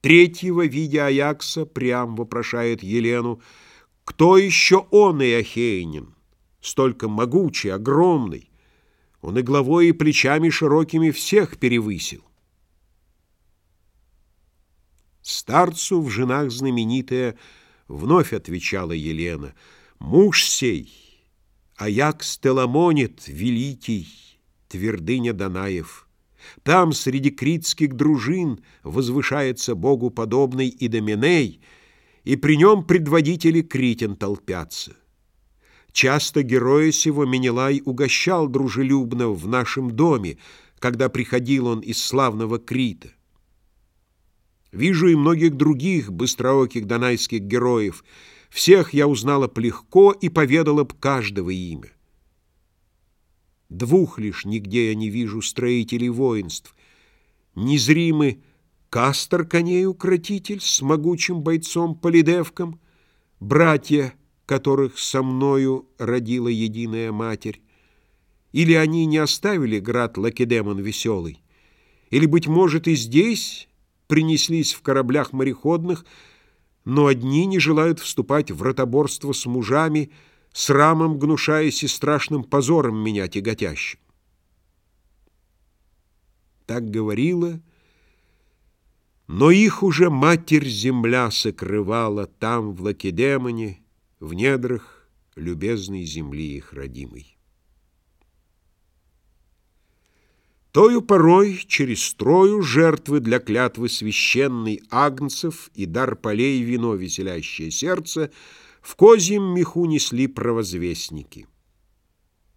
Третьего, видя Аякса, прям вопрошает Елену, кто еще он и Ахейнин, столько могучий, огромный, он и головой, и плечами широкими всех перевысил. Старцу в женах знаменитая вновь отвечала Елена, муж сей, Аякс Теламонит, великий, твердыня Данаев. Там среди критских дружин возвышается Богу подобный Идоменей, и при нем предводители критян толпятся. Часто героя сего Менелай угощал дружелюбно в нашем доме, когда приходил он из славного Крита. Вижу и многих других быстрооких донайских героев. Всех я узнала б легко и поведала б каждого имя. Двух лишь нигде я не вижу строителей воинств. Незримый Кастер коней-укротитель с могучим бойцом-полидевком, братья, которых со мною родила единая матерь. Или они не оставили град Лакедемон веселый, или, быть может, и здесь принеслись в кораблях мореходных, но одни не желают вступать в ротоборство с мужами, срамом гнушаясь и страшным позором меня тяготящим. Так говорила, но их уже Матерь-Земля сокрывала там, в Лакедемоне, в недрах любезной земли их родимой. Тою порой через строю жертвы для клятвы священной агнцев и дар полей вино веселящее сердце — в козьем меху несли провозвестники.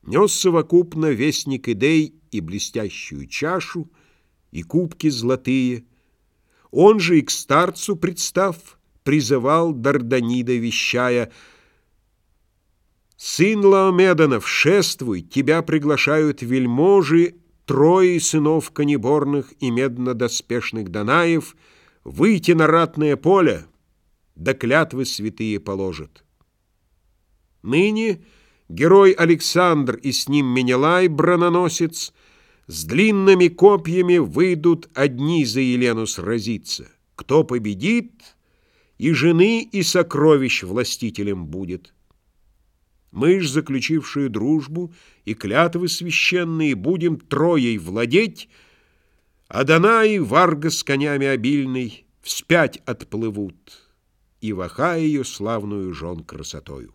Нес совокупно вестник Идей и блестящую чашу, и кубки золотые. Он же и к старцу, представ, призывал Дарданида, вещая «Сын Лаомеданов, шествуй, тебя приглашают вельможи, трое сынов конеборных и медно-доспешных Данаев, выйти на ратное поле, да клятвы святые положат. Ныне герой Александр и с ним Менелай, брононосец, с длинными копьями выйдут одни за Елену сразиться. Кто победит, и жены, и сокровищ властителем будет. Мы ж, заключившие дружбу и клятвы священные, будем троей владеть, а Данай, Варга с конями обильный, вспять отплывут и ваха ее славную жен красотою.